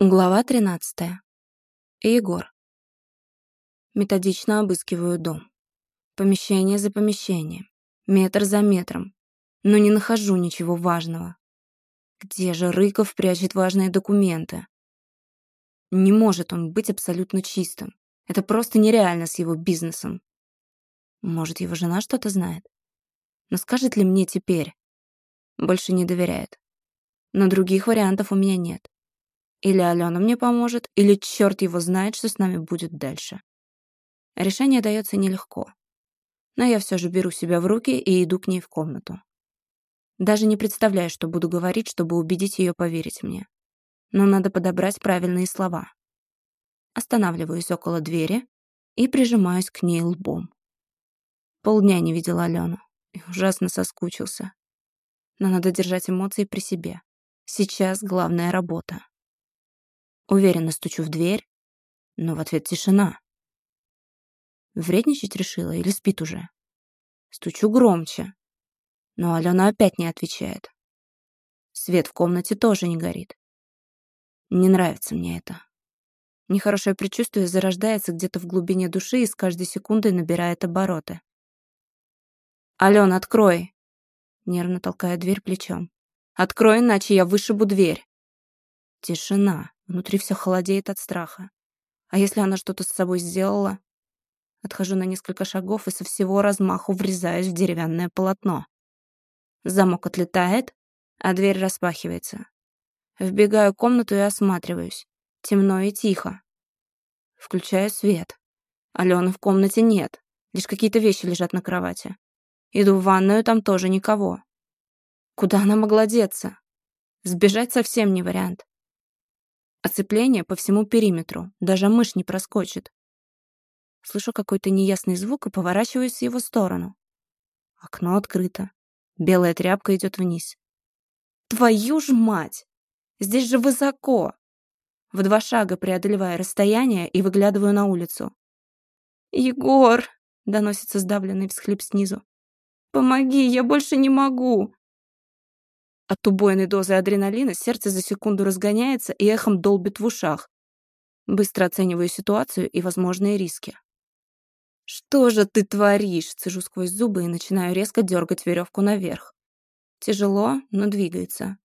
Глава 13. Егор. Методично обыскиваю дом. Помещение за помещением, метр за метром, но не нахожу ничего важного. Где же Рыков прячет важные документы? Не может он быть абсолютно чистым. Это просто нереально с его бизнесом. Может, его жена что-то знает? Но скажет ли мне теперь? Больше не доверяет. Но других вариантов у меня нет. Или Алена мне поможет, или черт его знает, что с нами будет дальше. Решение дается нелегко. Но я все же беру себя в руки и иду к ней в комнату. Даже не представляю, что буду говорить, чтобы убедить ее поверить мне. Но надо подобрать правильные слова. Останавливаюсь около двери и прижимаюсь к ней лбом. Полдня не видел Алену и ужасно соскучился. Но надо держать эмоции при себе. Сейчас главная работа. Уверенно стучу в дверь, но в ответ тишина. Вредничать решила или спит уже? Стучу громче, но Алена опять не отвечает. Свет в комнате тоже не горит. Не нравится мне это. Нехорошее предчувствие зарождается где-то в глубине души и с каждой секундой набирает обороты. «Ален, открой!» Нервно толкая дверь плечом. «Открой, иначе я вышибу дверь!» Тишина. Внутри все холодеет от страха. А если она что-то с собой сделала? Отхожу на несколько шагов и со всего размаху врезаюсь в деревянное полотно. Замок отлетает, а дверь распахивается. Вбегаю в комнату и осматриваюсь. Темно и тихо. Включаю свет. Алены в комнате нет. Лишь какие-то вещи лежат на кровати. Иду в ванную, там тоже никого. Куда она могла деться? Сбежать совсем не вариант. Оцепление по всему периметру, даже мышь не проскочит. Слышу какой-то неясный звук и поворачиваюсь в его сторону. Окно открыто. Белая тряпка идет вниз. Твою ж мать! Здесь же высоко! В два шага преодолевая расстояние и выглядываю на улицу. «Егор!» — доносится сдавленный всхлип снизу. «Помоги, я больше не могу!» От убойной дозы адреналина сердце за секунду разгоняется и эхом долбит в ушах. Быстро оцениваю ситуацию и возможные риски. «Что же ты творишь?» Цежу сквозь зубы и начинаю резко дергать веревку наверх. Тяжело, но двигается.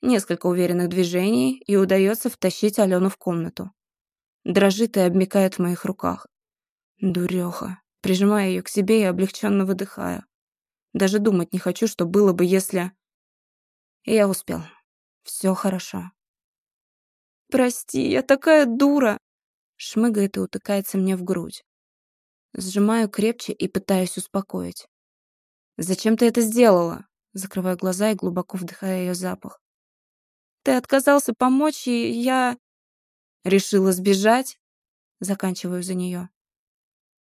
Несколько уверенных движений, и удается втащить Алену в комнату. Дрожит и обмикает в моих руках. Дуреха. Прижимаю ее к себе и облегченно выдыхаю. Даже думать не хочу, что было бы, если... Я успел. Все хорошо. «Прости, я такая дура!» Шмыгает и утыкается мне в грудь. Сжимаю крепче и пытаюсь успокоить. «Зачем ты это сделала?» Закрываю глаза и глубоко вдыхаю ее запах. «Ты отказался помочь, и я...» «Решила сбежать?» Заканчиваю за нее.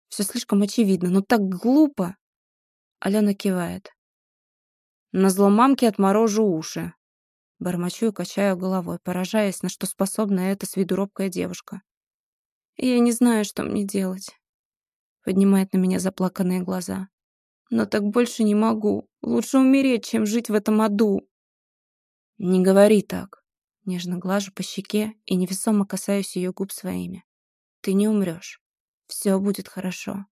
Все слишком очевидно, но так глупо. Алена кивает. На зло мамке отморожу уши. Бормочу и качаю головой, поражаясь, на что способна эта с виду робкая девушка. «Я не знаю, что мне делать», — поднимает на меня заплаканные глаза. «Но так больше не могу. Лучше умереть, чем жить в этом аду». «Не говори так», — нежно глажу по щеке и невесомо касаюсь ее губ своими. «Ты не умрешь. Все будет хорошо».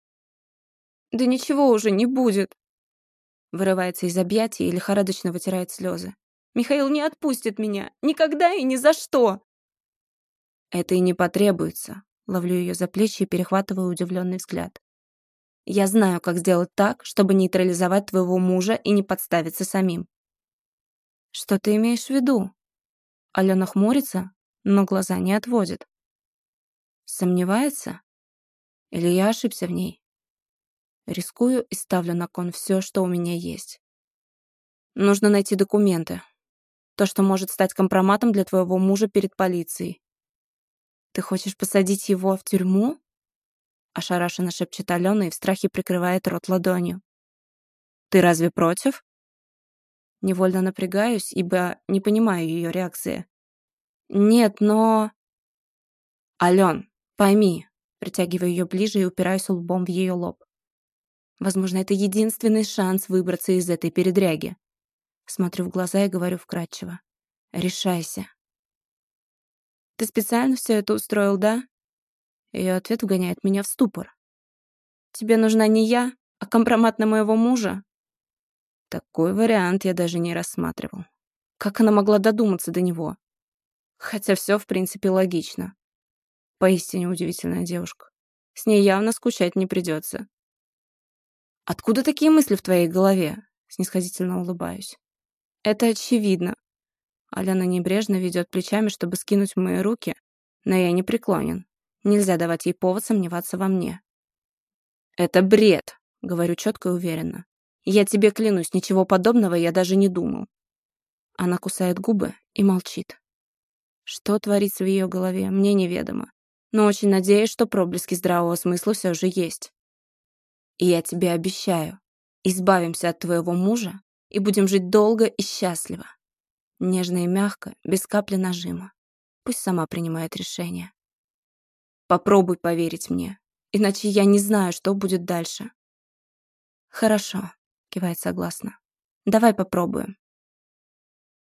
«Да ничего уже не будет», Вырывается из объятий и лихорадочно вытирает слезы. «Михаил не отпустит меня! Никогда и ни за что!» «Это и не потребуется», — ловлю ее за плечи и перехватываю удивленный взгляд. «Я знаю, как сделать так, чтобы нейтрализовать твоего мужа и не подставиться самим». «Что ты имеешь в виду?» Алена хмурится, но глаза не отводит. Сомневается? Или я ошибся в ней? Рискую и ставлю на кон все, что у меня есть. Нужно найти документы. То, что может стать компроматом для твоего мужа перед полицией. Ты хочешь посадить его в тюрьму? Ошарашенно шепчет Алена и в страхе прикрывает рот ладонью. Ты разве против? Невольно напрягаюсь, ибо не понимаю ее реакции. Нет, но... Ален, пойми. Притягиваю ее ближе и упираюсь лбом в ее лоб. Возможно, это единственный шанс выбраться из этой передряги. Смотрю в глаза и говорю вкратчиво. Решайся. Ты специально все это устроил, да? Ее ответ вгоняет меня в ступор. Тебе нужна не я, а компромат на моего мужа? Такой вариант я даже не рассматривал. Как она могла додуматься до него? Хотя все, в принципе, логично. Поистине удивительная девушка. С ней явно скучать не придется. «Откуда такие мысли в твоей голове?» Снисходительно улыбаюсь. «Это очевидно». Алена небрежно ведет плечами, чтобы скинуть мои руки, но я не преклонен. Нельзя давать ей повод сомневаться во мне. «Это бред», — говорю четко и уверенно. «Я тебе клянусь, ничего подобного я даже не думал». Она кусает губы и молчит. Что творится в ее голове, мне неведомо. Но очень надеюсь, что проблески здравого смысла все же есть. И я тебе обещаю, избавимся от твоего мужа и будем жить долго и счастливо. Нежно и мягко, без капли нажима. Пусть сама принимает решение. Попробуй поверить мне, иначе я не знаю, что будет дальше. Хорошо, кивает согласно. Давай попробуем.